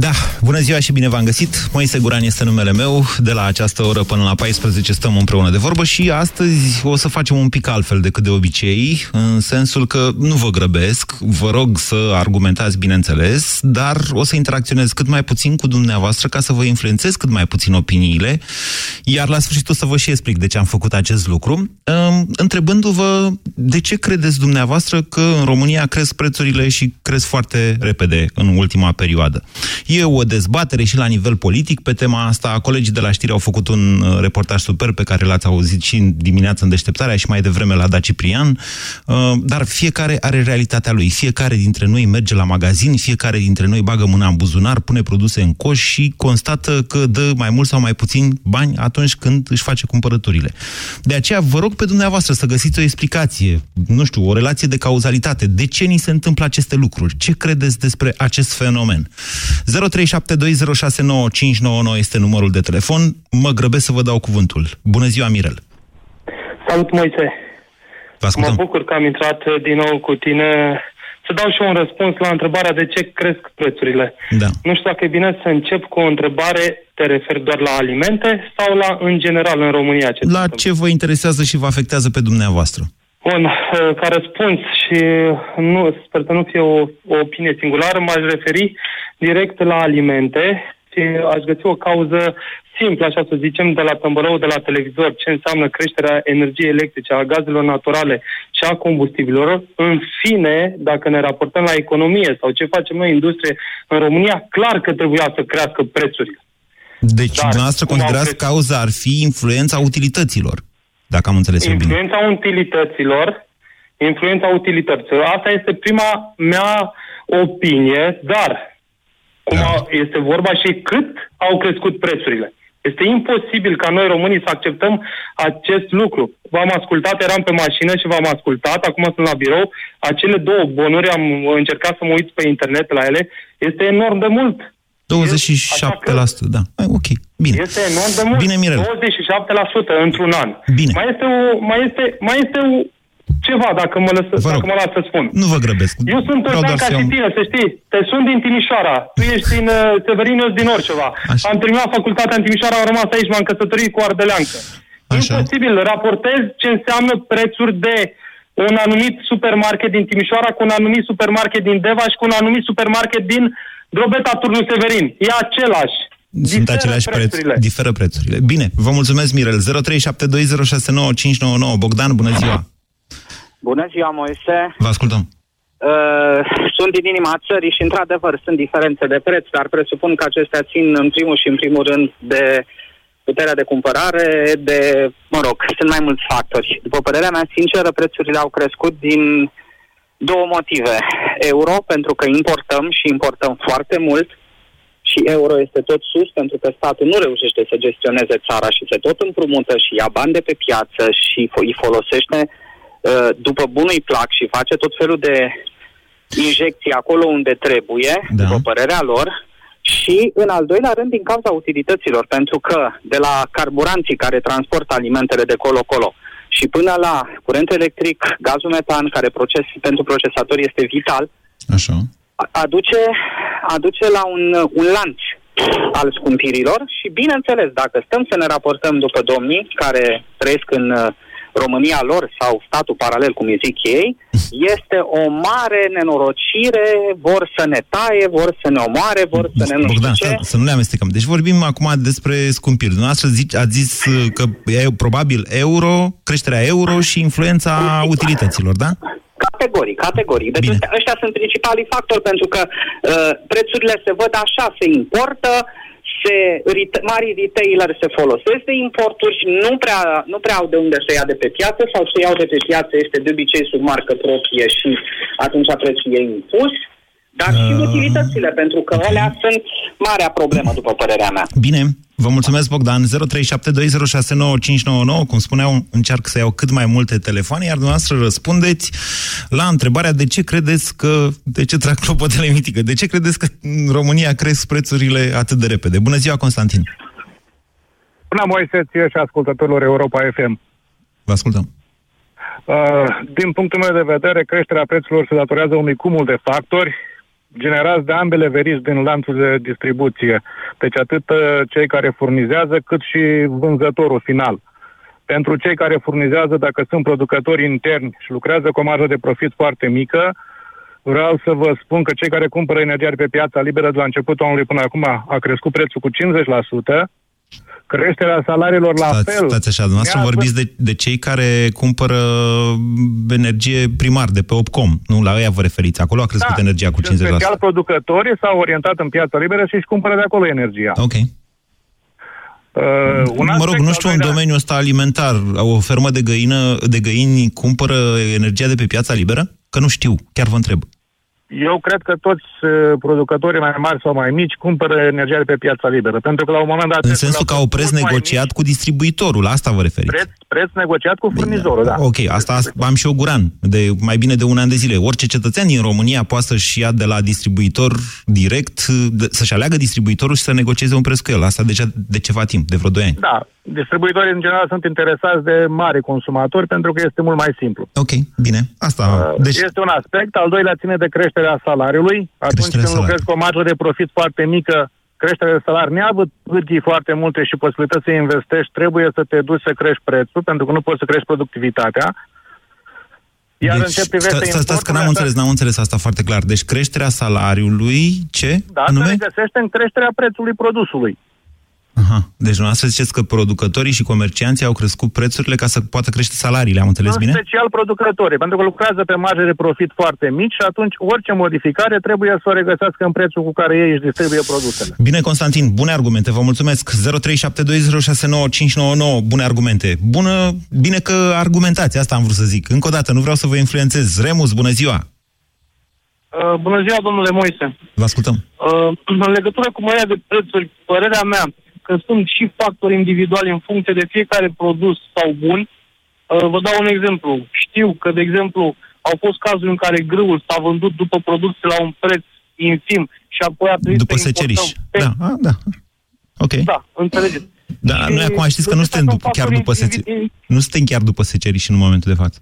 da, bună ziua și bine v-am găsit. Moise Guran este numele meu. De la această oră până la 14 stăm împreună de vorbă și astăzi o să facem un pic altfel decât de obicei, în sensul că nu vă grăbesc, vă rog să argumentați bineînțeles, dar o să interacționez cât mai puțin cu dumneavoastră ca să vă influențez cât mai puțin opiniile, iar la sfârșit o să vă și explic de ce am făcut acest lucru, întrebându-vă de ce credeți dumneavoastră că în România cresc prețurile și cresc foarte repede în ultima perioadă. E o dezbatere și la nivel politic pe tema asta. Colegii de la știri au făcut un uh, reportaj super pe care l-ați auzit și în dimineața în deșteptarea și mai devreme la Da Ciprian. Uh, dar fiecare are realitatea lui. Fiecare dintre noi merge la magazin, fiecare dintre noi bagă mâna în buzunar, pune produse în coș și constată că dă mai mult sau mai puțin bani atunci când își face cumpărăturile. De aceea vă rog pe dumneavoastră să găsiți o explicație, nu știu, o relație de cauzalitate. De ce ni se întâmplă aceste lucruri? Ce credeți despre acest fenomen? 0372069599 este numărul de telefon. Mă grăbesc să vă dau cuvântul. Bună ziua, Mirel! Salut, Moise! Vă ascultăm. Mă bucur că am intrat din nou cu tine să dau și eu un răspuns la întrebarea de ce cresc prețurile. Da. Nu știu dacă e bine să încep cu o întrebare, te referi doar la alimente sau la în general în România? Ce la ce vă interesează și vă afectează pe dumneavoastră? Bun, ca răspuns și nu, sper să nu fie o, o opinie singulară, m-aș referi direct la alimente și aș găsi o cauză simplă, așa să zicem, de la tămbălău, de la televizor, ce înseamnă creșterea energiei electrice, a gazelor naturale și a combustibilor. În fine, dacă ne raportăm la economie sau ce facem noi, industrie, în România, clar că trebuia să crească prețurile. Deci, Dar, dumneavoastră considerați cauza ar fi influența utilitățile dacă am înțeles eu bine. Influența utilităților, influența utilităților. Asta este prima mea opinie, dar cum da. este vorba și cât au crescut prețurile. Este imposibil ca noi românii să acceptăm acest lucru. V-am ascultat, eram pe mașină și v-am ascultat, acum sunt la birou. Acele două bonuri, am încercat să mă uit pe internet la ele, este enorm de mult. 27%, da. Ai, ok, bine. Este enorm de mult. Bine, Mirel. 27% într-un an. Bine. Mai este, o, mai este, mai este o, ceva, dacă mă, lăsă, dacă mă las să spun. Nu vă grăbesc. Eu sunt o ca și tine, să știi. Te sunt din Timișoara. Tu ești din uh, Severin, eu din Orceva. Așa. Am terminat facultatea în Timișoara, am rămas aici, m-am căsătorit cu Ardeleancă. Așa. Imposibil. Raportez ce înseamnă prețuri de un anumit supermarket din Timișoara cu un anumit supermarket din Deva și cu un anumit supermarket din Drobeta Turnul Severin. E același. Sunt diferă aceleași prețurile. preț, diferă prețurile. Bine, vă mulțumesc, Mirel. 0372069599. Bogdan, bună ziua! Bună ziua, Moise! Vă ascultăm. Uh, sunt din inima țării și, într-adevăr, sunt diferențe de preț, dar presupun că acestea țin, în primul și în primul rând, de puterea de cumpărare, de, mă rog, sunt mai mulți factori. După părerea mea sinceră, prețurile au crescut din două motive. Euro, pentru că importăm și importăm foarte mult și euro este tot sus pentru că statul nu reușește să gestioneze țara și se tot împrumută și ia bani de pe piață și îi folosește uh, după bunui plac și face tot felul de injecții acolo unde trebuie, da. după părerea lor, și, în al doilea rând, din cauza utilităților, pentru că de la carburanții care transportă alimentele de colo-colo, și până la curent electric, gazul metan, care proces, pentru procesatori este vital, Așa. Aduce, aduce la un, un lanț al scumpirilor și, bineînțeles, dacă stăm să ne raportăm după domnii care trăiesc în uh, România lor sau statul paralel, cum îi zic ei, este o mare nenorocire, vor să ne taie, vor să ne omoare, vor să ne nu Bogdan, știu ce. Să, să nu le amestecăm. Deci vorbim acum despre scumpiri. Dumneavoastră zici, ați zis uh, că e probabil euro, creșterea euro și influența utilităților, da? Categoric, categoric. Deci ăștia, ăștia sunt principalii factori pentru că uh, prețurile se văd așa, se importă, se, mari retailer se folosesc de importuri și nu prea, nu prea au de unde să ia de pe piață sau să iau de pe piață este de obicei sub marcă proprie și atunci prețul e impus. Dar uh... și utilitățile, pentru că okay. alea sunt marea problemă, după părerea mea. Bine, vă mulțumesc, Bogdan. 0372069599. Cum spuneau, încerc să iau cât mai multe telefoane, iar dumneavoastră răspundeți la întrebarea de ce credeți că, de ce trag clopotele mitică, de ce credeți că în România cresc prețurile atât de repede. Bună ziua, Constantin! Bună, Moise, ție și ascultătorilor Europa FM. Vă ascultăm. Uh, din punctul meu de vedere, creșterea prețurilor se datorează unui cumul de factori generați de ambele verici din lanțul de distribuție. Deci atât uh, cei care furnizează, cât și vânzătorul final. Pentru cei care furnizează, dacă sunt producători interni și lucrează cu o marjă de profit foarte mică, vreau să vă spun că cei care cumpără energia de pe piața liberă de la începutul anului până acum a crescut prețul cu 50%, creșterea salariilor la stați, fel. Stați așa, dumneavoastră vorbiți de, de cei care cumpără energie primar de pe Opcom. Nu, la ăia vă referiți. Acolo a crescut da, energia cu 50%. special producătorii s-au orientat în piața liberă și își cumpără de acolo energia. Ok. Uh, un mă rog, nu știu, în domeniul ăsta alimentar, o fermă de, găină, de găini cumpără energia de pe piața liberă? Că nu știu, chiar vă întreb. Eu cred că toți uh, producătorii mai mari sau mai mici cumpără energia de pe piața liberă, pentru că la un moment dat... În sensul că au preț negociat mici, cu distribuitorul, asta vă referiți? Preț, preț negociat cu furnizorul, da. Ok, asta am și eu guran, de mai bine de un an de zile. Orice cetățean din România poate să-și ia de la distribuitor direct, să-și aleagă distribuitorul și să negocieze un preț cu el. Asta deja de ceva timp, de vreo 2 ani. Da, distribuitorii în general sunt interesați de mari consumatori pentru că este mult mai simplu. Ok, bine. Asta. Uh, deci... Este un aspect. Al doilea ține de creșterea salariului. Atunci creșterea când lucrezi cu o marjă de profit foarte mică, creșterea de salari, neavând hârtii foarte multe și posibilități să investești, trebuie să te duci să crești prețul, pentru că nu poți să crești productivitatea. Iar deci, în ce privește sta, stați că n-am înțeles, n-am înțeles asta foarte clar. Deci creșterea salariului, ce? Da, anume? se regăsește în creșterea prețului produsului. Aha. Deci dumneavoastră ziceți că producătorii și comercianții au crescut prețurile ca să poată crește salariile, am înțeles în bine? special producătorii, pentru că lucrează pe marge de profit foarte mici și atunci orice modificare trebuie să o regăsească în prețul cu care ei își distribuie produsele. Bine, Constantin, bune argumente, vă mulțumesc. 0372069599, bune argumente. Bună, bine că argumentați, asta am vrut să zic. Încă o dată, nu vreau să vă influențez. Remus, bună ziua! Uh, bună ziua, domnule Moise. Vă ascultăm. Uh, în legătură cu mărirea de prețuri, părerea mea, că sunt și factori individuali în funcție de fiecare produs sau bun. Uh, vă dau un exemplu. Știu că, de exemplu, au fost cazuri în care grâul s-a vândut după producție la un preț infim și apoi a trebuit după să seceriș. Pe... Da, a, da. Ok. Da, înțelegeți. Da, și noi acum știți că nu suntem după, chiar după seceriș. Nu suntem chiar după seceriș în momentul de față.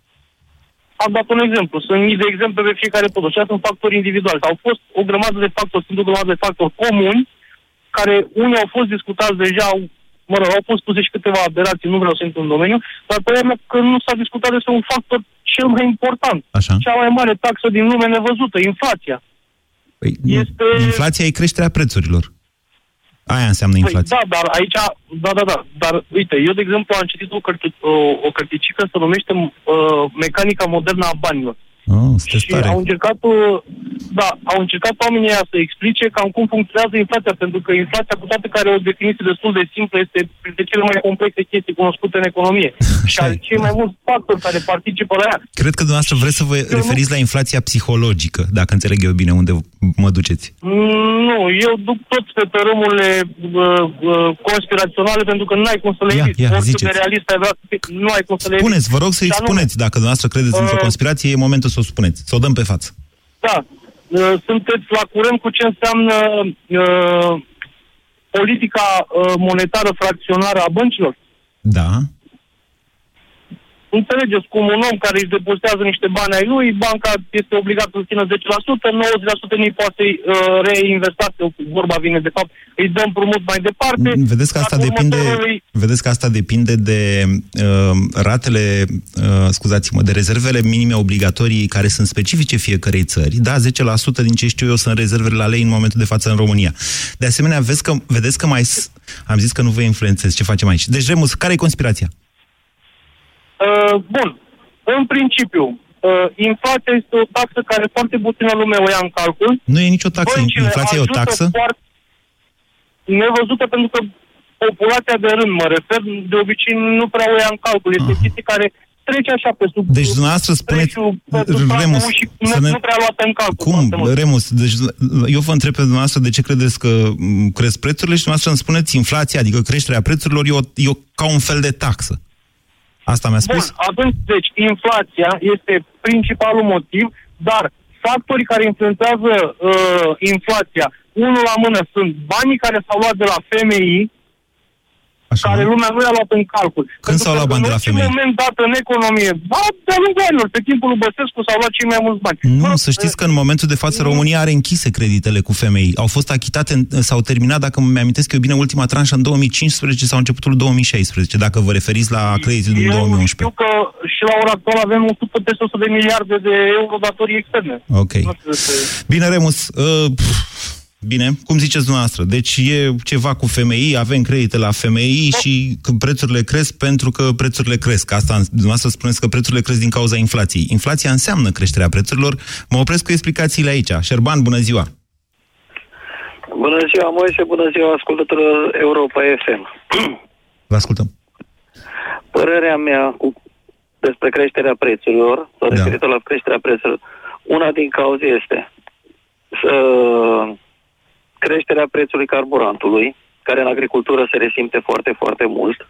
Am dat un exemplu. Sunt mii de exemple pe fiecare produs. Și sunt factori individuali. Au fost o grămadă de factori, sunt o grămadă de factori comuni care unii au fost discutați deja, au, mă rog, au fost puse și câteva aberații, nu vreau să intru în domeniu, dar părerea mea că nu s-a discutat despre un factor cel mai important. Așa. Cea mai mare taxă din lume nevăzută, inflația. Păi, este... Inflația e creșterea prețurilor. Aia înseamnă păi, inflație. da, dar aici, da, da, da, dar uite, eu de exemplu am citit o, cărti, o, o cărticică se numește uh, Mecanica modernă a banilor. Oh, și tare. au încercat, uh, da, au încercat oamenii să explice cam cum funcționează inflația, pentru că inflația, cu toate care o definiție destul de simplă, este printre cele mai complexe chestii cunoscute în economie. și are cei mai mulți factori care participă la ea. Cred că dumneavoastră vreți să vă eu referiți nu... la inflația psihologică, dacă înțeleg eu bine unde mă duceți. Nu, eu duc tot pe tărâmurile uh, uh, conspiraționale, pentru că nu ai cum să le eviți. Orice de realist ai vrea, nu ai cum să le eviți. Spuneți, vă rog să-i spuneți, dacă dumneavoastră credeți uh, într-o conspirație, e momentul să o spuneți, să o dăm pe față. Da, uh, sunteți la curent cu ce înseamnă uh, politica uh, monetară fracționară a băncilor? Da. Înțelegeți cum un om care își depozitează niște bani ai lui, banca este obligată să țină 10%, 90% nu poate uh, reinvesta, vorba vine de fapt, îi dăm împrumut mai departe. Mm, vedeți că asta depinde, următorului... vedeți că asta depinde de uh, ratele, uh, scuzați-mă, de rezervele minime obligatorii care sunt specifice fiecărei țări. Da, 10% din ce știu eu sunt rezervele la lei în momentul de față în România. De asemenea, vezi că, vedeți că mai... Am zis că nu vă influențez. Ce facem aici? Deci, Remus, care e conspirația? Uh, bun. În principiu, uh, inflația este o taxă care foarte puțină lume o ia în calcul. Nu e nicio taxă. Băncile inflația e o taxă? Foarte nevăzută pentru că populația de rând, mă refer, de obicei nu prea o ia în calcul. Este uh. chestie care trece așa pe sub... Deci dumneavoastră spuneți... Remus, și nu, ne... nu prea luată în calcul. Cum? Remus, deci eu vă întreb pe dumneavoastră de ce credeți că cresc prețurile și dumneavoastră îmi spuneți inflația, adică creșterea prețurilor e, o, e o, ca un fel de taxă. Asta mi-a spus? Bun, atunci, deci, inflația este principalul motiv, dar factorii care influențează uh, inflația, unul la mână, sunt banii care s-au luat de la FMI, Așa. care lumea nu i-a luat în calcul. Când s-au luat bani de la femei? În moment dat în economie, ba, de-a lungul anilor, pe timpul lui Băsescu s-au luat cei mai mulți bani. Nu, Bă, să știți că în momentul de față România are închise creditele cu femei. Au fost achitate, s-au terminat, dacă mi amintesc eu bine, ultima tranșă în 2015 sau începutul 2016, dacă vă referiți la creditul din 2011. știu că și la ora actuală avem 100, peste 100 de miliarde de euro datorii externe. Ok. Bine, Remus, uh, Bine, cum ziceți dumneavoastră. Deci e ceva cu FMI, avem credite la FMI și prețurile cresc pentru că prețurile cresc. Asta dumneavoastră spuneți că prețurile cresc din cauza inflației. Inflația înseamnă creșterea prețurilor. Mă opresc cu explicațiile aici. Șerban, bună ziua! Bună ziua, Moise, bună ziua, ascultătorilor Europa FM. Vă ascultăm. Părerea mea cu, despre creșterea prețurilor, sau da. la creșterea prețurilor, una din cauze este să creșterea prețului carburantului, care în agricultură se resimte foarte, foarte mult.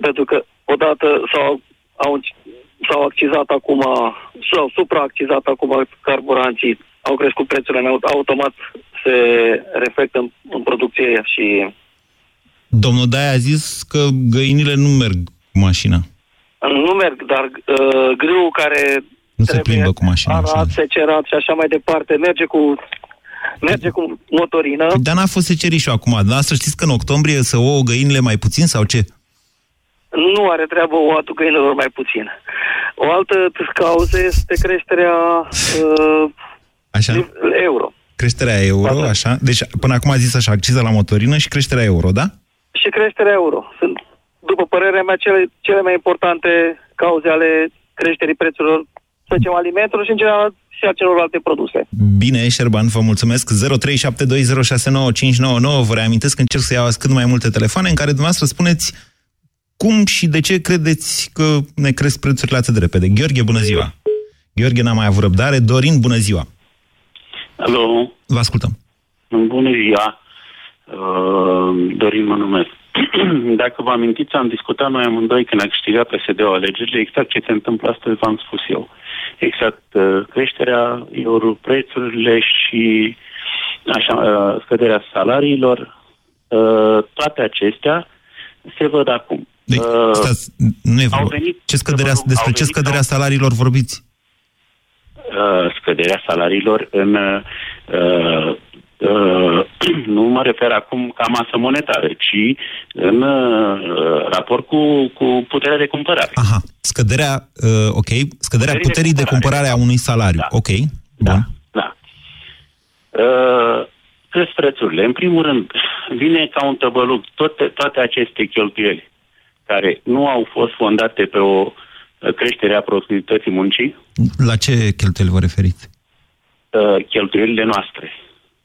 Pentru că odată s-au, au, s-au accizat acum, sau supraaccizat acum carburanții, au crescut prețurile, automat se reflectă în, în producție și... Domnul Daia a zis că găinile nu merg cu mașina. Nu merg, dar uh, grâul care nu se plimbă cu mașina. Arat, secerat și așa mai departe, merge cu merge cu motorină. Dar n-a fost secerișul acum. Da, să știți că în octombrie să ouă găinile mai puțin sau ce? Nu are treabă atul găinilor mai puțin. O altă cauză este creșterea uh, așa? euro. Creșterea euro, Asta. așa? Deci până acum a zis așa, acciza la motorină și creșterea euro, da? Și creșterea euro. Sunt, după părerea mea, cele, cele mai importante cauze ale creșterii prețurilor să zicem, alimentelor și, în general, și a celorlalte produse. Bine, Șerban, vă mulțumesc. 0372069599. Vă reamintesc că încerc să iau cât mai multe telefoane în care dumneavoastră spuneți cum și de ce credeți că ne cresc prețurile atât de repede. Gheorghe, bună ziua! Gheorghe n-a mai avut răbdare. Dorin, bună ziua! Alo! Vă ascultăm! Bună ziua! Uh, Dorin mă numesc. Dacă vă amintiți, am discutat noi amândoi când a câștigat PSD-ul alegerile, exact ce se întâmplă astăzi v-am spus eu. Exact uh, creșterea euro, prețurile și așa, uh, scăderea salariilor, uh, toate acestea se văd acum. Deci, stați, nu e vorba. Ce scăderea, despre ce scăderea au... salariilor vorbiți? Scăderea salariilor în Uh, nu mă refer acum ca masă monetară, ci în uh, raport cu, cu puterea de cumpărare. Aha, scăderea, uh, ok, scăderea puterii, puterii de, cumpărare. de cumpărare a unui salariu, da. ok, da. Bun. Da, uh, cresc prețurile. În primul rând, vine ca un tăbăluc toate, toate aceste cheltuieli care nu au fost fondate pe o uh, creștere a productivității muncii. La ce cheltuieli vă referiți? Uh, cheltuielile noastre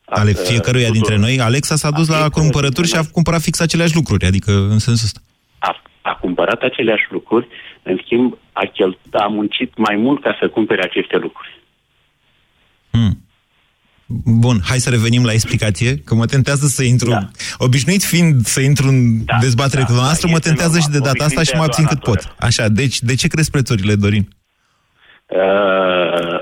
ale fiecăruia dintre noi. Alexa s-a dus la cumpărături și a cumpărat fix aceleași lucruri, adică în sensul ăsta. A, a cumpărat aceleași lucruri, în schimb a, chel, a muncit mai mult ca să cumpere aceste lucruri. Hmm. Bun, hai să revenim la explicație, că mă tentează să intru, da. obișnuit fiind să intru în da, dezbatere da, cu noastră, da, mă tentează normal. și de data asta și mă abțin cât pot. Așa, deci de ce crezi prețurile, Dorin? Uh,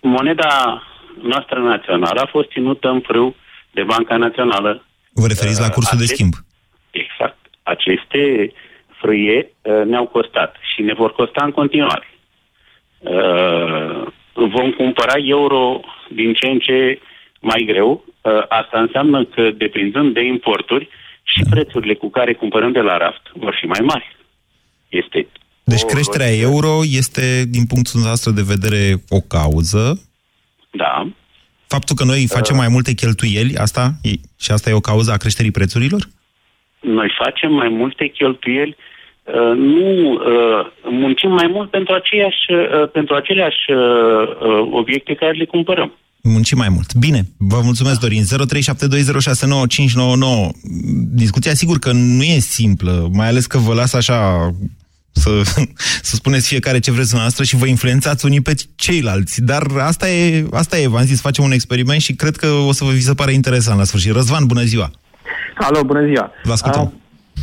moneda noastră națională a fost ținută în frâu de Banca Națională. Vă referiți la cursul Acest, de schimb? Exact. Aceste frâie uh, ne-au costat și ne vor costa în continuare. Uh, vom cumpăra euro din ce în ce mai greu. Uh, asta înseamnă că, depinzând de importuri, și da. prețurile cu care cumpărăm de la raft vor fi mai mari. Este deci creșterea euro este, din punctul nostru de vedere, o cauză da. Faptul că noi facem uh, mai multe cheltuieli, asta e, și asta e o cauză a creșterii prețurilor? Noi facem mai multe cheltuieli, uh, nu uh, muncim mai mult pentru, aceeași, uh, pentru aceleași uh, uh, obiecte care le cumpărăm. Muncim mai mult. Bine, vă mulțumesc, Dorin. 0372069599. Discuția, sigur că nu e simplă, mai ales că vă las așa să, să spuneți fiecare ce vreți noastră și vă influențați unii pe ceilalți. Dar asta e, asta e v-am zis, facem un experiment și cred că o să vă vi se pare interesant la sfârșit. Răzvan, bună ziua! Alo, bună ziua! Vă ascultăm. Uh,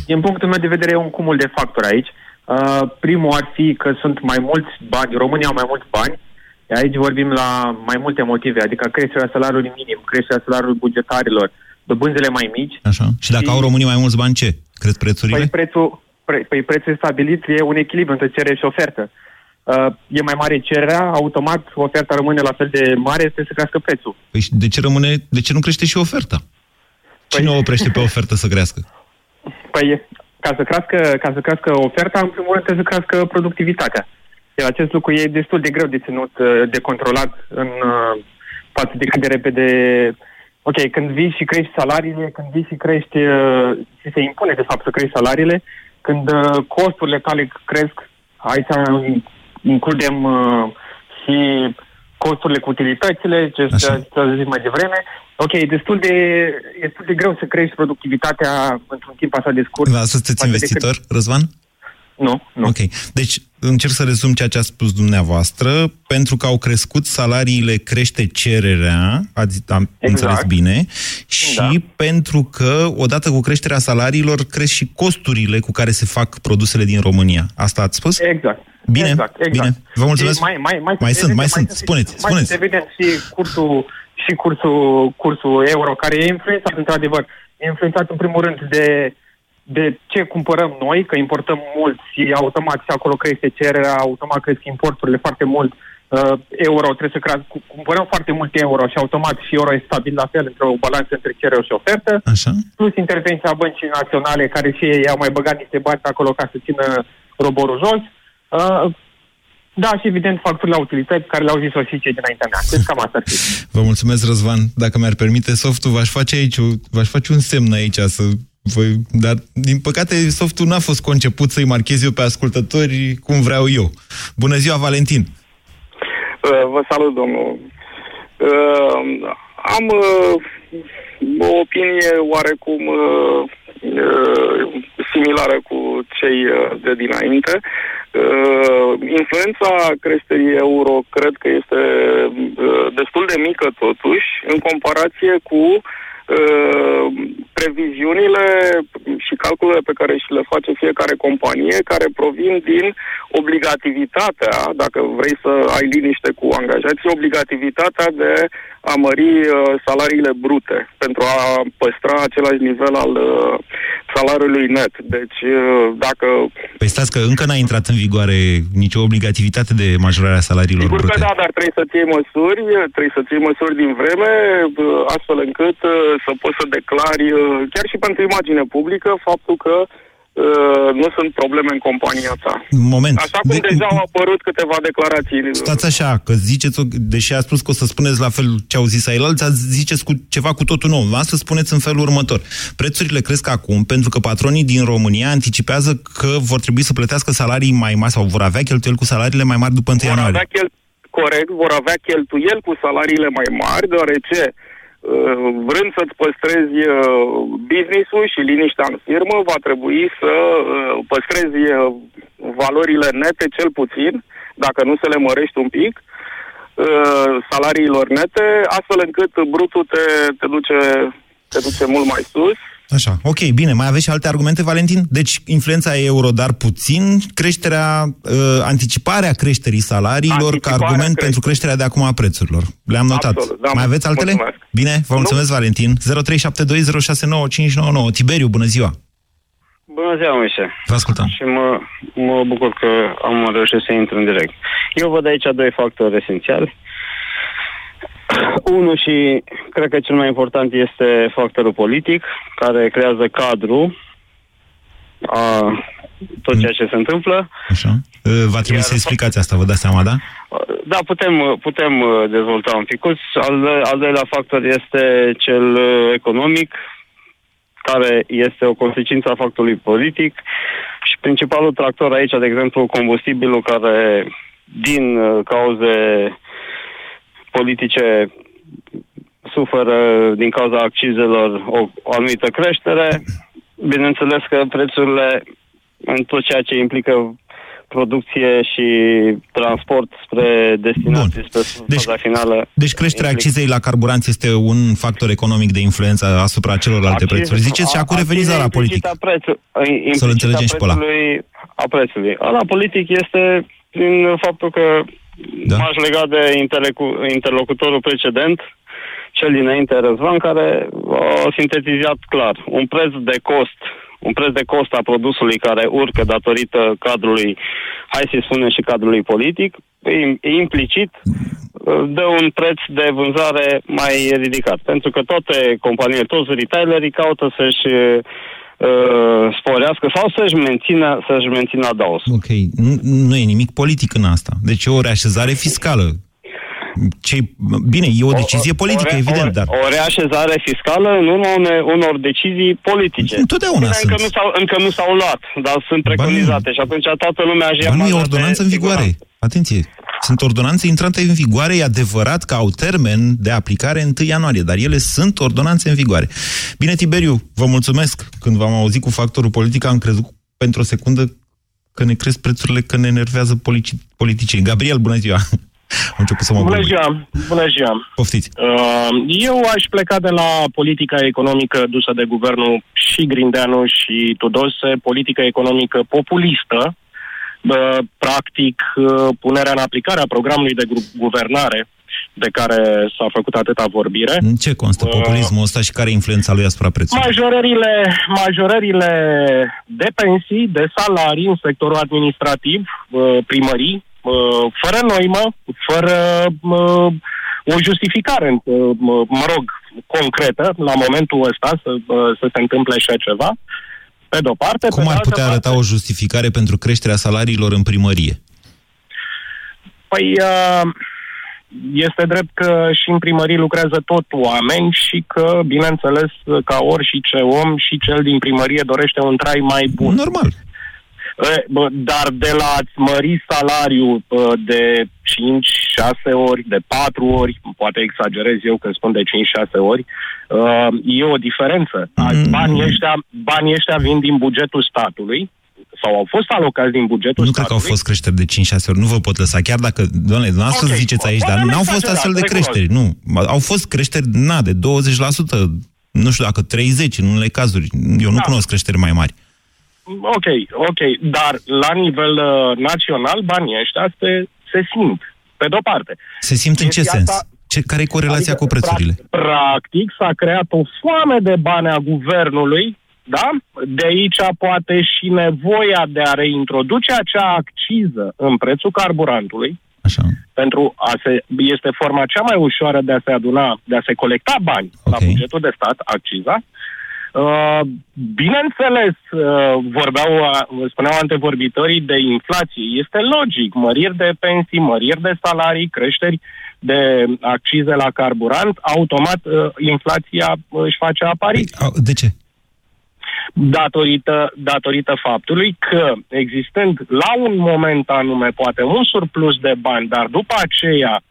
din punctul meu de vedere e un cumul de factori aici. Uh, primul ar fi că sunt mai mulți bani, România au mai mulți bani, Aici vorbim la mai multe motive, adică creșterea salariului minim, creșterea salariului bugetarilor, dobânzile mai mici. Așa. Și dacă Și- au românii mai mulți bani, ce? Cresc prețurile? Păi prețul, pre, păi prețul stabilit e un echilibru între cerere și ofertă. Uh, e mai mare cererea, automat oferta rămâne la fel de mare, trebuie să crească prețul. Păi și de ce rămâne, de ce nu crește și oferta? Cine o oprește pe ofertă să crească? Păi, ca să crească, ca să crească oferta, în primul rând trebuie să crească productivitatea. Iar acest lucru e destul de greu de ținut, uh, de controlat în uh, față de cât de repede... Ok, când vii și crești salariile, când vii și crești, uh, și se impune de fapt să crești salariile, când uh, costurile tale cresc, aici includem uh, și costurile cu utilitățile, ce Așa. să zic mai devreme. Ok, e destul de, e destul de greu să crești productivitatea într-un timp așa de scurt. Asta sunteți față de investitor, Răzvan? Cât- Nu, nu. Ok. Deci, încerc să rezum ceea ce a spus dumneavoastră. Pentru că au crescut salariile, crește cererea, ați, am Exact. înțeles bine, și Da. pentru că, odată cu creșterea salariilor, cresc și costurile cu care se fac produsele din România. Asta ați spus? Exact. Bine, exact, exact. bine. Vă mulțumesc. Și Mai, mai, mai, Mai sunt, mai sunt. sunt- Spuneți, mai spuneți. sunt evident și cursul, și cursul, cursul euro, care e influențat, într-adevăr, e influențat în primul rând de, de ce cumpărăm noi, că importăm mult și automat și acolo crește cererea, automat cresc importurile foarte mult, uh, euro trebuie să crească, cu- cumpărăm foarte mult euro și automat și euro e stabil la fel între o balanță între cerere și ofertă, Așa? plus intervenția băncii naționale, care și ei au mai băgat niște bani pe acolo ca să țină roborul jos. Uh, da, și evident facturile la utilități, care le-au zis-o și cei dinaintea mea. Deci cam asta ar fi. Vă mulțumesc, Răzvan. Dacă mi-ar permite softul, v-aș face aici, v-aș face un semn aici să voi, dar din păcate softul n-a fost conceput să-i marchez eu pe ascultători cum vreau eu. Bună ziua, Valentin! Uh, Vă salut, domnul. Uh, Am uh, o opinie oarecum uh, uh, similară cu cei uh, de dinainte. Uh, Influența creșterii euro cred că este uh, destul de mică totuși în comparație cu uh, previziunile și calculele pe care și le face fiecare companie, care provin din obligativitatea, dacă vrei să ai liniște cu angajații, obligativitatea de a mări uh, salariile brute pentru a păstra același nivel al uh, salariului net. Deci, uh, dacă Păi stați că încă n-a intrat în vigoare nicio obligativitate de majorare a salariilor Sigur că brute. da, dar trebuie să-ți iei măsuri, trebuie să-ți iei măsuri din vreme, uh, astfel încât uh, să poți să declari, uh, chiar și pentru imagine publică, faptul că uh, nu sunt probleme în compania ta. Moment. Așa cum De- deja au apărut câteva declarații. uh, Stați așa, că ziceți, o- deși a spus că o să spuneți la fel ce au zis ailalți, ați ziceți cu ceva cu totul nou. Asta spuneți în felul următor. Prețurile cresc acum pentru că patronii din România anticipează că vor trebui să plătească salarii mai mari sau vor avea cheltuieli cu salariile mai mari după 1 vor ianuarie. avea chel- corect, vor avea cheltuieli cu salariile mai mari, deoarece uh, vrând să-ți păstrezi uh, business-ul și liniștea în firmă, va trebui să uh, păstrezi uh, valorile nete cel puțin, dacă nu să le mărești un pic, uh, salariilor nete, astfel încât brutul te, te, duce, te duce mult mai sus. Așa, ok, bine. Mai aveți și alte argumente, Valentin? Deci, influența e euro, dar puțin, creșterea, uh, anticiparea creșterii salariilor ca Anticiparea argument creșterii. pentru creșterea de acum a prețurilor. Le-am notat. Absolut, da, Mai aveți altele? mulțumesc. Bine, vă mulțumesc, Valentin. 0372069599. Tiberiu, bună ziua! Bună ziua, Moise. Vă ascultăm. Și mă, mă bucur că am reușit să intru în direct. Eu văd aici doi factori esențiali. Unul și cred că cel mai important este factorul politic, care creează cadru a tot ceea ce se întâmplă. Așa. Uh, Va trebui să explicați asta, vă dați seama, da? Da, putem, putem uh, dezvolta un pic. Al, al doilea factor este cel uh, economic, care este o consecință a factorului politic și principalul tractor aici, de exemplu, combustibilul care din uh, cauze politice suferă din cauza accizelor o, o anumită creștere. Bineînțeles că prețurile în tot ceea ce implică producție și transport spre destinație, spre faza finală. Deci creșterea implică- accizei la carburanți este un factor economic de influență asupra celorlalte Accize- prețuri. Ziceți și acum a- reveniți la accize politic. implicita Prețul, implicita Să-l înțelegem și pe ăla. prețului, A prețului. Ala politic este prin faptul că Da. m-aș lega de interlecu- interlocutorul precedent cel dinainte Răzvan, care a sintetizat clar. Un preț de cost un preț de cost a produsului care urcă datorită cadrului, hai să spunem și cadrului politic, implicit dă un preț de vânzare mai ridicat. Pentru că toate companiile, toți retailerii caută să-și uh, sporească sau să-și mențină, să-și mențină adaosul. Ok, nu, nu e nimic politic în asta. Deci e o reașezare fiscală ce Bine, e o decizie politică, o, evident, dar... O reașezare fiscală în urma unor decizii politice. Întotdeauna sunt. Încă nu, s-au, încă nu s-au luat, dar sunt preconizate și atunci toată lumea... Ba nu, e ordonanță în vigoare. Atenție, sunt ordonanțe intrante în vigoare, e adevărat că au termen de aplicare 1 ianuarie, dar ele sunt ordonanțe în vigoare. Bine, Tiberiu, vă mulțumesc. Când v-am auzit cu factorul politic, am crezut pentru o secundă că ne cresc prețurile, că ne enervează politicieni. Gabriel, bună ziua! Am început să mă Bună ziua! Bună ziua! Poftiți! Uh, eu aș pleca de la politica economică dusă de guvernul și Grindeanu și Tudose, politică economică populistă, uh, practic uh, punerea în aplicare a programului de guvernare de care s-a făcut atâta vorbire. În ce constă populismul ăsta și care e influența lui asupra prețului? Majorările, majorările de pensii, de salarii în sectorul administrativ, primării, Uh, fără noimă, fără uh, o justificare, uh, mă rog, concretă, la momentul ăsta să, să se întâmple așa ceva, pe de-o parte. Cum pe ar putea arăta parte... o justificare pentru creșterea salariilor în primărie? Păi, este drept că și în primărie lucrează tot oameni și că, bineînțeles, ca orice om și cel din primărie dorește un trai mai bun. Normal. Dar de la a-ți mări salariul de 5-6 ori, de 4 ori, poate exagerez eu când spun de 5-6 ori, e o diferență. Mm. Banii ăștia, banii ăștia vin din bugetul statului, sau au fost alocați din bugetul Nu statului. cred că au fost creșteri de 5-6 ori, nu vă pot lăsa, chiar dacă, doamne, nu okay. să ziceți aici, dar nu au fost astfel de creșteri, nu. Au fost creșteri, na, de 20%, nu știu dacă 30 în unele cazuri. Eu nu da. cunosc creșteri mai mari. Ok, ok, dar la nivel uh, național banii ăștia se, se simt, pe de-o parte. Se simt în ce sens? Ce, care e corelația adică, cu prețurile? Practic s-a creat o foame de bani a guvernului, da? De aici poate și nevoia de a reintroduce acea acciză în prețul carburantului, Așa. pentru a se, este forma cea mai ușoară de a se aduna, de a se colecta bani okay. la bugetul de stat, acciza, Uh, bineînțeles, uh, vorbeau, uh, spuneau antevorbitorii de inflație. Este logic, măriri de pensii, măriri de salarii, creșteri de accize la carburant, automat inflația își face apariție. Păi, de ce? Datorită, datorită faptului că existând la un moment anume poate un surplus de bani, dar după aceea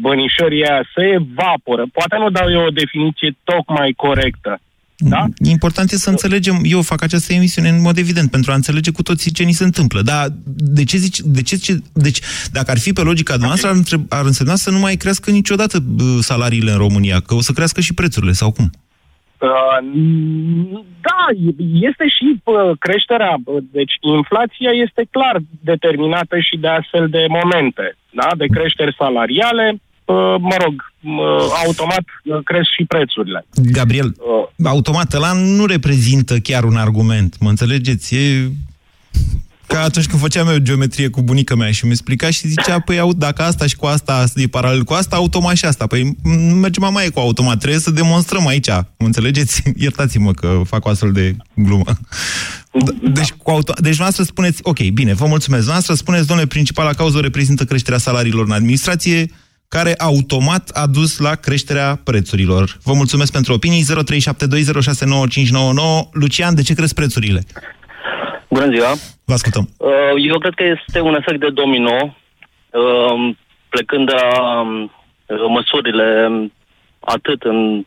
bănișorii aia se evaporă, poate nu dau eu o definiție tocmai corectă, da? Important e să înțelegem, eu fac această emisiune în mod evident, pentru a înțelege cu toții ce ni se întâmplă. Dar de ce zici, de ce, ce deci dacă ar fi pe logica noastră, ar, întreb, ar însemna să nu mai crească niciodată salariile în România, că o să crească și prețurile, sau cum? Uh, da, este și uh, creșterea, deci inflația este clar determinată și de astfel de momente, da? de creșteri salariale, mă rog, automat cresc și prețurile. Gabriel, automat ăla nu reprezintă chiar un argument, mă înțelegeți? E ca atunci când făceam eu geometrie cu bunica mea și mi explica și zicea, păi au, dacă asta și cu asta e paralel cu asta, automat și asta. Păi nu merge mai cu automat, trebuie să demonstrăm aici. Mă înțelegeți? Iertați-mă că fac o astfel de glumă. Da. Deci, cu auto... deci noastră spuneți, ok, bine, vă mulțumesc. Noastră spuneți, domnule, principala cauză reprezintă creșterea salariilor în administrație, care automat a dus la creșterea prețurilor. Vă mulțumesc pentru opinii. 0372069599. Lucian, de ce cresc prețurile? Bună ziua! Vă ascultăm. Uh, eu cred că este un efect de domino, uh, plecând de la um, măsurile atât în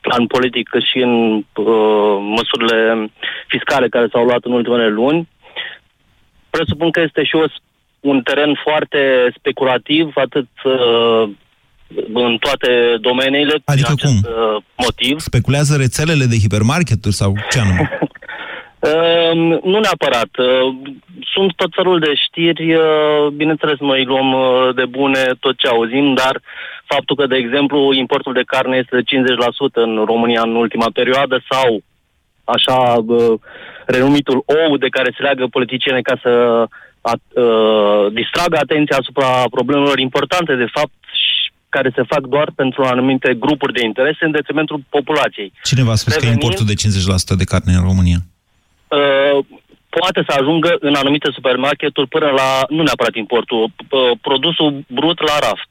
plan politic cât și în uh, măsurile fiscale care s-au luat în ultimele luni. Presupun că este și o un teren foarte speculativ, atât uh, în toate domeniile. Adică cum? Acest, uh, motiv. Speculează rețelele de hipermarketuri sau ce anume? uh, nu neapărat. Uh, sunt tot felul de știri, uh, bineînțeles, noi luăm uh, de bune tot ce auzim, dar faptul că, de exemplu, importul de carne este de 50% în România în ultima perioadă sau așa uh, renumitul ou de care se leagă politiciene ca să a, uh, distragă atenția asupra problemelor importante, de fapt, care se fac doar pentru anumite grupuri de interese în detrimentul populației. Cine v-a spus Revenind, că importul de 50% de carne în România? Uh, poate să ajungă în anumite supermarketuri până la, nu neapărat importul, uh, produsul brut la raft.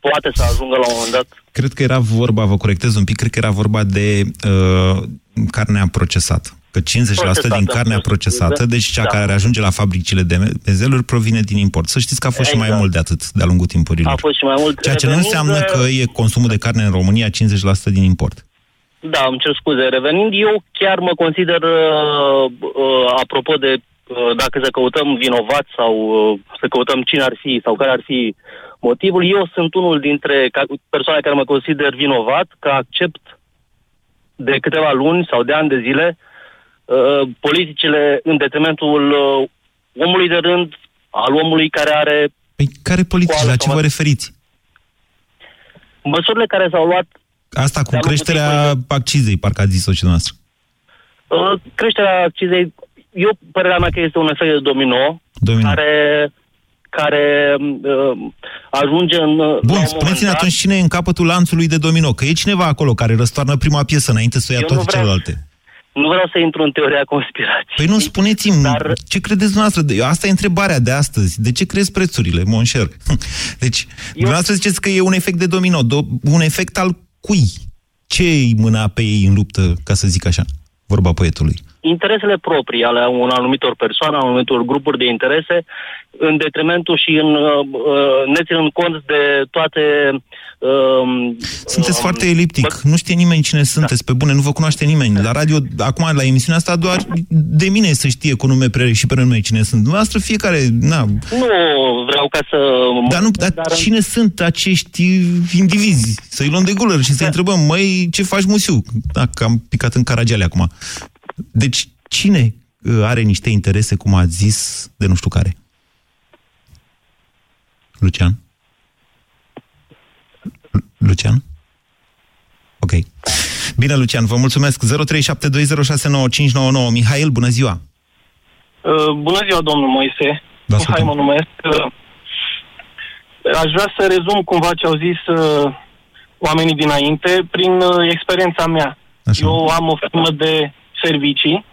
Poate să ajungă la un moment dat. Cred că era vorba, vă corectez un pic, cred că era vorba de uh, carnea procesată. Că 50% procesată, din carnea procesată, deci cea da. care ajunge la fabricile de mezeluri, provine din import. Să știți că a fost exact. și mai exact. mult de atât de-a lungul timpurilor. A fost și mai mult. Ceea ce nu înseamnă că e consumul de carne în România 50% din import. Da, îmi cer scuze. Revenind, eu chiar mă consider, uh, uh, apropo de uh, dacă să căutăm vinovat sau uh, să căutăm cine ar fi sau care ar fi motivul, eu sunt unul dintre persoane care mă consider vinovat, că accept de câteva luni sau de ani de zile uh, politicile în detrimentul uh, omului de rând, al omului care are... Păi care politici? La ce vă referiți? Măsurile care s-au luat Asta cu creșterea accizei, parcă a zis-o și noastră. Uh, creșterea accizei, eu, părerea mea că este un efect de domino, domino. care care uh, ajunge în... Uh, Bun, spuneți-ne atunci cine e în capătul lanțului de domino, că e cineva acolo care răstoarnă prima piesă înainte să o ia eu toate celelalte. Nu vreau să intru în teoria conspirației. Păi nu, spuneți-mi, dar... ce credeți noastră? Asta e întrebarea de astăzi. De ce crezi prețurile, monșer? Deci, eu... dumneavoastră ziceți că e un efect de domino, do- un efect al cui? Ce îi mâna pe ei în luptă, ca să zic așa, vorba poetului? Interesele proprii ale un anumitor persoane, anumitor grupuri de interese, în detrimentul și în uh, uh neținând cont de toate Um, sunteți um, foarte eliptic. Bă... Nu știe nimeni cine sunteți, da. pe bune, nu vă cunoaște nimeni. La radio, acum, la emisiunea asta, doar de mine să știe cu nume pre și pe nume cine sunt. Dumneavoastră, fiecare, na. Nu vreau ca să... Dar, nu, dar, dar cine sunt acești indivizi? Să-i luăm de gulă și să-i da. întrebăm, măi, ce faci, musiu? Da, că am picat în caragiale acum. Deci, cine uh, are niște interese, cum a zis, de nu știu care? Lucian? Lucian? Ok. Bine, Lucian, vă mulțumesc. 0372069599. Mihail, bună ziua! Uh, bună ziua, domnul Moise. Da, Mihai mă numesc. Uh, aș vrea să rezum cumva ce au zis uh, oamenii dinainte prin uh, experiența mea. Așa. Eu am o firmă de servicii,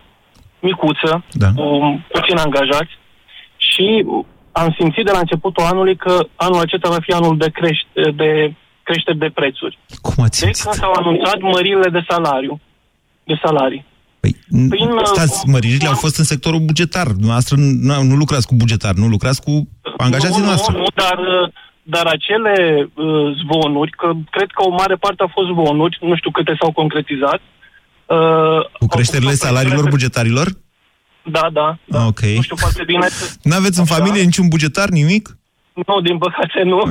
micuță, da. cu puțin angajați și am simțit de la începutul anului că anul acesta va fi anul de, creș- de creșteri de prețuri. Cum ați Deci când s-au anunțat măririle de salariu, de salarii. Păi, Prin, stați, măririle au fost în sectorul bugetar. Noastră nu, nu lucrați cu bugetar, nu lucrați cu angajații nu, noastre. Nu, nu, dar, dar acele uh, zvonuri, că cred că o mare parte au fost zvonuri, nu știu câte s-au concretizat. Uh, cu creșterile salariilor bugetarilor? Da, da. da. Ok. Nu știu foarte bine. Nu aveți în familie niciun bugetar, nimic? Nu, din păcate nu.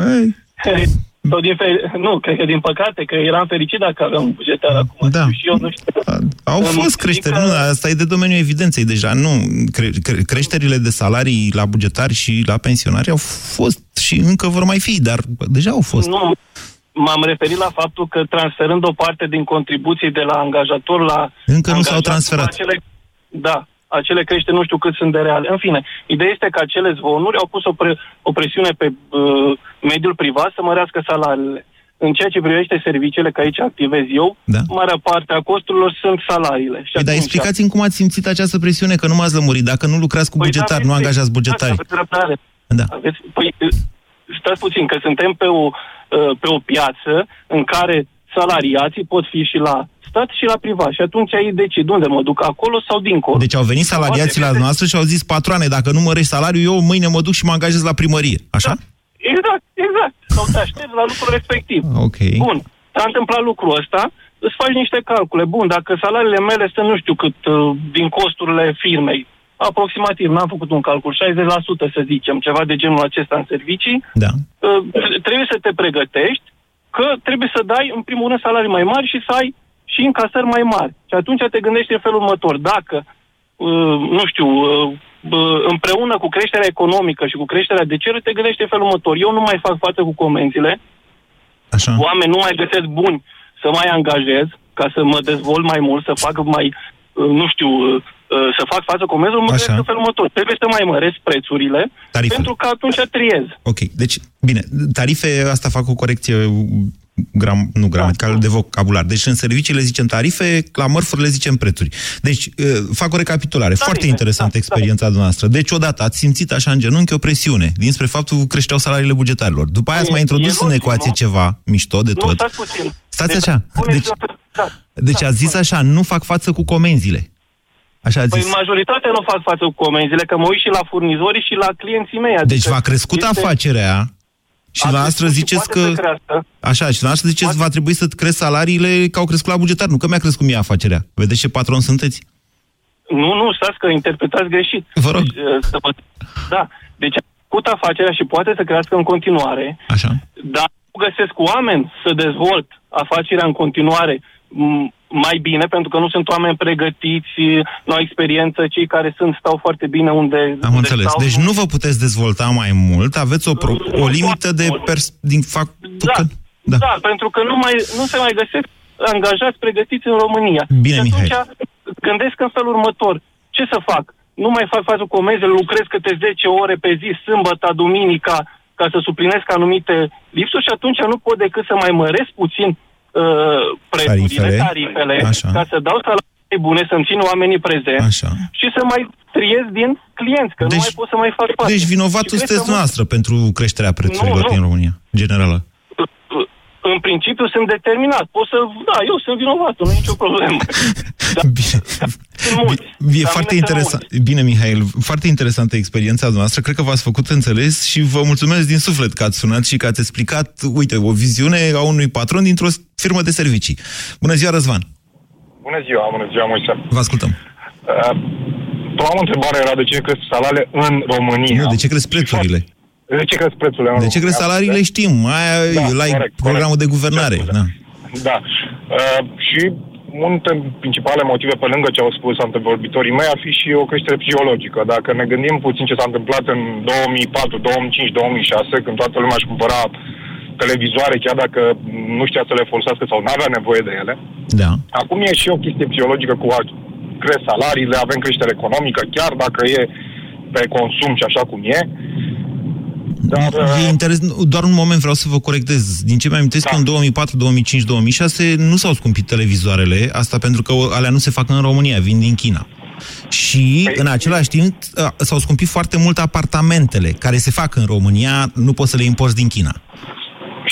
Hey. Sau din fer- nu, cred că din păcate, că eram fericit dacă aveam un bugetar acum. Da. Și eu nu știu. Au fost creșteri, că... nu, asta e de domeniul evidenței deja, nu. Cre- cre- creșterile de salarii la bugetari și la pensionari au fost și încă vor mai fi, dar deja au fost. Nu, m-am referit la faptul că transferând o parte din contribuții de la angajator la... Încă nu s-au transferat. Acele, da, acele crește nu știu cât sunt de reale. În fine, ideea este că acele zvonuri au pus o, pre- o presiune pe uh, mediul privat să mărească salariile. În ceea ce privește serviciile, că aici activez eu, da. marea parte a costurilor sunt salariile. Și păi, dar explicați-mi cum ați simțit această presiune, că nu m-ați lămurit. Dacă nu lucrați cu păi bugetari, da, nu angajați bugetari. Da. Aveți, păi, stați puțin, că suntem pe o, uh, pe o piață în care salariații pot fi și la stat și la privat. Și atunci ei decid unde mă duc, acolo sau dincolo. Deci au venit salariații la noastră și au zis, patroane, dacă nu mărești salariul, eu mâine mă duc și mă angajez la primărie. Așa? Da. Exact, exact. Sau te aștepți la lucrul respectiv. Ok. Bun. S-a întâmplat lucrul ăsta, îți faci niște calcule. Bun, dacă salariile mele sunt nu știu cât uh, din costurile firmei, aproximativ, n-am făcut un calcul, 60% să zicem, ceva de genul acesta în servicii, da. uh, trebuie să te pregătești că trebuie să dai, în primul rând, salarii mai mari și să ai și încasări mai mari. Și atunci te gândești în felul următor. Dacă, uh, nu știu, uh, uh, împreună cu creșterea economică și cu creșterea de cerere, te gândești în felul următor. Eu nu mai fac față cu comenzile, Așa. oameni nu mai găsesc buni să mai angajez, ca să mă dezvolt mai mult, să fac mai, uh, nu știu, uh, uh, să fac față comenzilor, mă gândesc în felul următor. Trebuie să mai măresc prețurile, Tarife. pentru că atunci triez. Ok, deci, bine, tarife, asta fac o corecție gram, nu gramatical, da. de vocabular. Deci în servicii le zicem tarife, la mărfuri le zicem prețuri. Deci, fac o recapitulare. Tarife, Foarte interesantă da, experiența da. noastră. Deci, odată ați simțit așa în genunchi o presiune, dinspre faptul că creșteau salariile bugetarilor. După aia ați mai introdus în ecuație ceva mișto de tot. Nu, stați puțin. Stați așa. Deci, da, deci ați zis așa, nu fac față cu comenzile. Așa păi zis. majoritatea nu fac față cu comenzile, că mă uit și la furnizorii și la clienții mei. Adică deci v-a crescut este... afacerea și la asta ziceți că... Așa, și la asta ziceți poate... va trebui să cresc salariile că au crescut la bugetar, nu că mi-a crescut mie afacerea. Vedeți ce patron sunteți? Nu, nu, stați că interpretați greșit. Vă rog. Deci, uh, da, deci a făcut afacerea și poate să crească în continuare. Așa. Dar găsesc oameni să dezvolt afacerea în continuare mai bine, pentru că nu sunt oameni pregătiți, nu au experiență, cei care sunt stau foarte bine unde Am unde înțeles. Stau. Deci nu vă puteți dezvolta mai mult, aveți o, pro- o limită de pers- din faptul da. că... Da. da, pentru că nu, mai, nu se mai găsesc angajați pregătiți în România. Bine, și atunci Mihai. gândesc în felul următor. Ce să fac? Nu mai fac față cu comenzile, lucrez câte 10 ore pe zi, sâmbătă, duminica, ca să suplinesc anumite lipsuri și atunci nu pot decât să mai măresc puțin uh, prețurile, tarifele, tarifele Așa. ca să dau salarii bune, să-mi țin oamenii prezenți Așa. și să mai triez din clienți, că deci, nu mai pot să mai fac față. Deci vinovatul sunteți noastră mă... pentru creșterea prețurilor nu, nu. din România, generală în principiu sunt determinat. Pot să, da, eu sunt vinovat, nu e nicio problemă. Da. Bine. Bine, e foarte interesant. Bine, Mihail, foarte interesantă experiența noastră. Cred că v-ați făcut înțeles și vă mulțumesc din suflet că ați sunat și că ați explicat, uite, o viziune a unui patron dintr-o firmă de servicii. Bună ziua, Răzvan! Bună ziua, bună ziua, Moise. Vă ascultăm. Uh, prima întrebare era de ce cresc salariile în România. Nu, de ce cresc prețurile? De ce cresc prețurile? De ce cresc salariile știm, aia da, la corect, programul corect. de guvernare. Da. da. Uh, și multe principale motive, pe lângă ce au spus antevorbitorii mei, ar fi și o creștere psihologică. Dacă ne gândim puțin ce s-a întâmplat în 2004, 2005, 2006, când toată lumea își cumpăra televizoare, chiar dacă nu știa să le folosească sau nu avea nevoie de ele. Da. Acum e și o chestie psihologică cu cresc salariile, avem creștere economică, chiar dacă e pe consum și așa cum e. Dar, e interes... Doar un moment vreau să vă corectez. Din ce mi-amintesc da. că în 2004, 2005, 2006 nu s-au scumpit televizoarele, asta pentru că alea nu se fac în România, vin din China. Și, păi, în același timp, s-au scumpit foarte mult apartamentele care se fac în România, nu poți să le importi din China.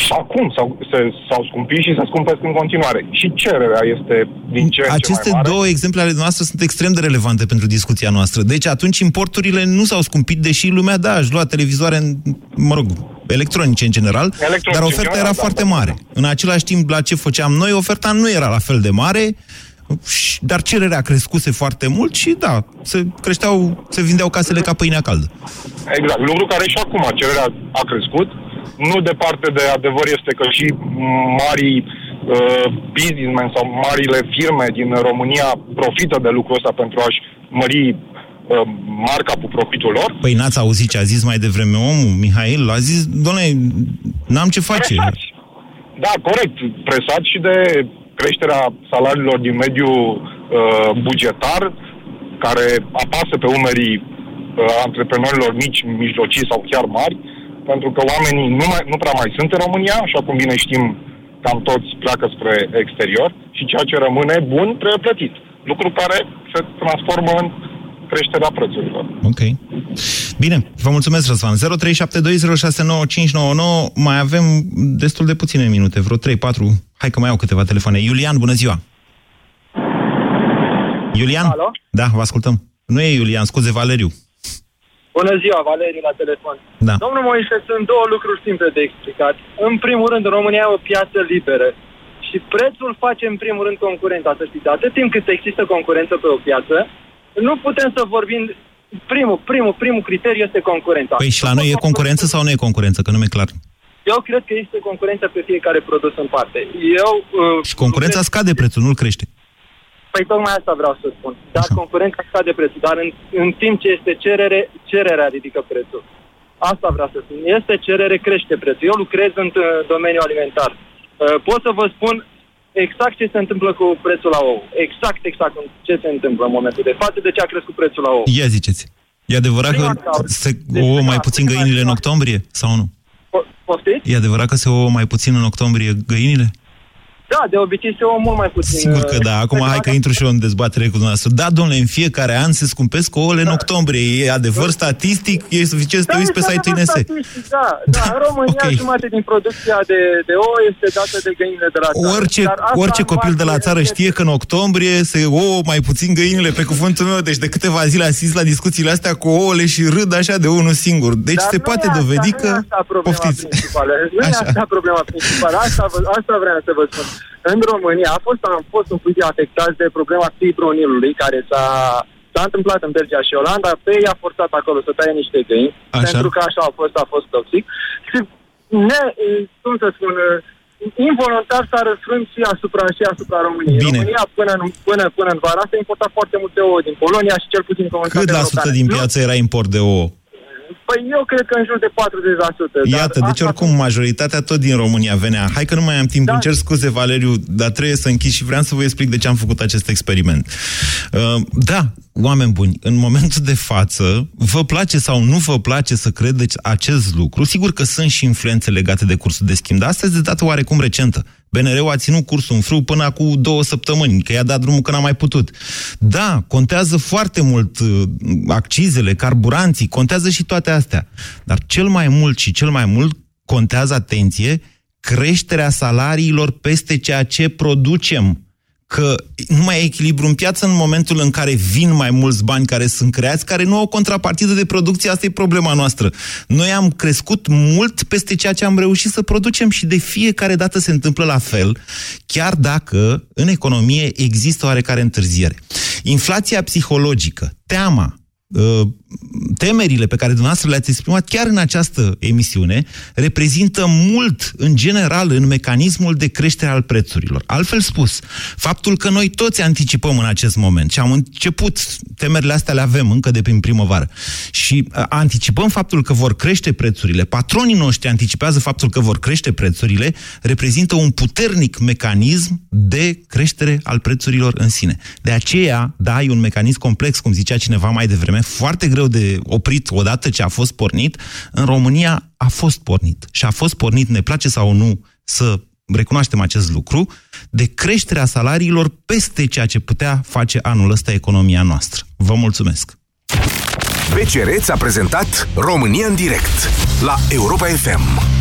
Și acum s-au, se, s-au scumpit și se scumpesc în continuare. Și cererea este din ce Aceste ce mai mare. două exemple ale noastre sunt extrem de relevante pentru discuția noastră. Deci atunci importurile nu s-au scumpit, deși lumea, da, aș lua televizoare, mă rog, electronice în general, electronice dar oferta general, era da, foarte da, mare. Da. În același timp, la ce făceam noi, oferta nu era la fel de mare, dar cererea crescuse foarte mult și da, se creșteau, se vindeau casele ca pâinea caldă. Exact, lucru care și acum cererea a crescut, nu departe de adevăr este că și mari uh, businessmen sau marile firme din România profită de lucrul ăsta pentru a-și mări uh, marca cu profitul lor. Păi n-ați auzit ce a zis mai devreme omul, Mihail? A zis, doamne, n-am ce face. Presați. Da, corect. Presat și de creșterea salariilor din mediul uh, bugetar, care apasă pe umerii uh, antreprenorilor mici, mijlocii sau chiar mari, pentru că oamenii nu, mai, nu prea mai sunt în România, așa cum bine știm, cam toți pleacă spre exterior și ceea ce rămâne bun trebuie plătit. Lucru care se transformă în creșterea prețurilor. Ok. Bine, vă mulțumesc, Răzvan. 0372069599. Mai avem destul de puține minute, vreo 3-4. Hai că mai au câteva telefoane. Iulian, bună ziua! Iulian? Alo? Da, vă ascultăm. Nu e Iulian, scuze, Valeriu. Bună ziua, Valeriu, la telefon. Da. Domnul Moise, sunt două lucruri simple de explicat. În primul rând, România e o piață liberă și prețul face în primul rând concurența, să știți. Atât timp cât există concurență pe o piață, nu putem să vorbim... Primul, primul, primul criteriu este concurența. Păi și la noi e concurență sau nu e concurență? Că nu e clar. Eu cred că este concurență pe fiecare produs în parte. Eu... Uh, și concurența cred... scade prețul, nu-l crește. Păi tocmai asta vreau să spun. Da, Așa. concurența scade prețul, dar în, în timp ce este cerere, cererea ridică prețul. Asta vreau să spun. Este cerere, crește prețul. Eu lucrez în domeniul alimentar. Uh, pot să vă spun exact ce se întâmplă cu prețul la ou. Exact, exact ce se întâmplă în momentul de față, de ce a crescut prețul la ou. Ia ziceți. E adevărat că se ouă mai puțin găinile în octombrie sau nu? Poftiți? E adevărat că se ouă mai puțin în octombrie găinile? Da, de obicei se ouă mult mai puțin. Sigur că da. Acum hai că intru și eu în dezbatere cu dumneavoastră. Da, domnule, în fiecare an se scumpesc ouăle da. în octombrie. E adevăr statistic? E suficient să te da, uiți pe site-ul INS. Da, da, în România okay. jumătate din producția de, de ouă este dată de găinile de la țară. Orice, orice copil de la țară știe că în octombrie se ouă mai puțin găinile, pe cuvântul meu. Deci de câteva zile asist la discuțiile astea cu ouăle și râd așa de unul singur. Deci Dar se poate asta, dovedi că... Poftiți. Nu e asta problema principală. Asta, asta vreau să vă spun în România a fost, am fost un pic afectați de problema fibronilului care s-a, s-a întâmplat în Belgia și Olanda. Pe ei a forțat acolo să taie niște găini, așa. pentru că așa a fost, a fost toxic. Și ne, cum să spun, involuntar s-a răsfrânt și asupra, și asupra României. Bine. România până în, până, până în vara asta importa foarte multe ouă din Polonia și cel puțin Cât la sută din piață era import de ouă? Păi eu cred că în jur de 40%. Iată, deci oricum majoritatea tot din România venea. Hai că nu mai am timp, da. îmi cer scuze, Valeriu, dar trebuie să închid și vreau să vă explic de ce am făcut acest experiment. Uh, da, oameni buni, în momentul de față, vă place sau nu vă place să credeți acest lucru, sigur că sunt și influențe legate de cursul de schimb, dar asta este de dată oarecum recentă. BNR-ul a ținut cursul în frâu până acum două săptămâni, că i-a dat drumul că n-a mai putut. Da, contează foarte mult uh, accizele, carburanții, contează și toate astea. Dar cel mai mult și cel mai mult contează, atenție, creșterea salariilor peste ceea ce producem că nu mai e echilibru în piață în momentul în care vin mai mulți bani care sunt creați, care nu au contrapartidă de producție, asta e problema noastră. Noi am crescut mult peste ceea ce am reușit să producem și de fiecare dată se întâmplă la fel, chiar dacă în economie există oarecare întârziere. Inflația psihologică, teama, Uh, temerile pe care dumneavoastră le-ați exprimat chiar în această emisiune reprezintă mult, în general, în mecanismul de creștere al prețurilor. Altfel spus, faptul că noi toți anticipăm în acest moment și am început, temerile astea le avem încă de prin primăvară, și uh, anticipăm faptul că vor crește prețurile, patronii noștri anticipează faptul că vor crește prețurile, reprezintă un puternic mecanism de creștere al prețurilor în sine. De aceea, da, e un mecanism complex, cum zicea cineva mai devreme, foarte greu de oprit odată ce a fost pornit, în România a fost pornit. Și a fost pornit, ne place sau nu, să recunoaștem acest lucru, de creșterea salariilor peste ceea ce putea face anul ăsta economia noastră. Vă mulțumesc! BCR a prezentat România în direct la Europa FM.